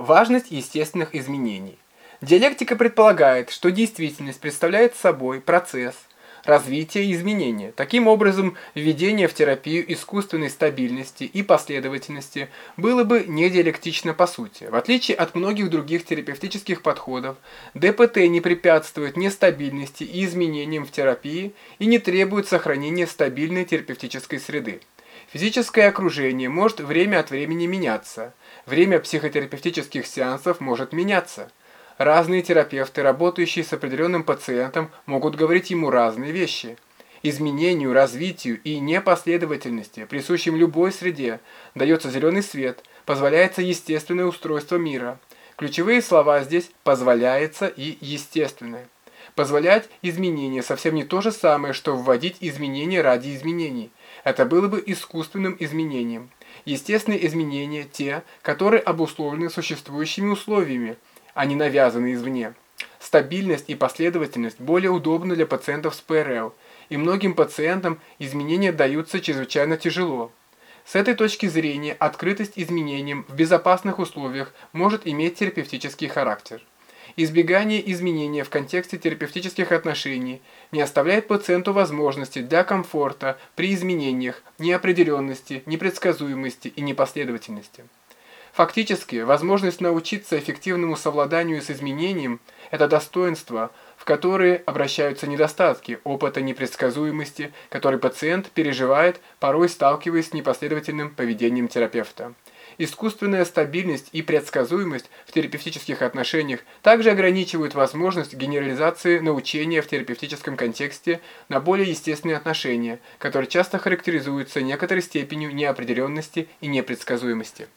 Важность естественных изменений. Диалектика предполагает, что действительность представляет собой процесс развития и изменения. Таким образом, введение в терапию искусственной стабильности и последовательности было бы не диалектично по сути. В отличие от многих других терапевтических подходов, ДПТ не препятствует нестабильности и изменениям в терапии и не требует сохранения стабильной терапевтической среды. Физическое окружение может время от времени меняться. Время психотерапевтических сеансов может меняться. Разные терапевты, работающие с определенным пациентом, могут говорить ему разные вещи. Изменению, развитию и непоследовательности, присущим любой среде, дается зеленый свет, позволяется естественное устройство мира. Ключевые слова здесь «позволяется» и «естественное». Позволять изменения совсем не то же самое, что вводить изменения ради изменений. Это было бы искусственным изменением. Естественные изменения – те, которые обусловлены существующими условиями, а не навязаны извне. Стабильность и последовательность более удобны для пациентов с ПРЛ, и многим пациентам изменения даются чрезвычайно тяжело. С этой точки зрения открытость изменениям в безопасных условиях может иметь терапевтический характер. Избегание изменения в контексте терапевтических отношений не оставляет пациенту возможности для комфорта при изменениях, неопределенности, непредсказуемости и непоследовательности. Фактически, возможность научиться эффективному совладанию с изменением – это достоинство, в которые обращаются недостатки опыта непредсказуемости, который пациент переживает, порой сталкиваясь с непоследовательным поведением терапевта. Искусственная стабильность и предсказуемость в терапевтических отношениях также ограничивают возможность генерализации научения в терапевтическом контексте на более естественные отношения, которые часто характеризуются некоторой степенью неопределенности и непредсказуемости.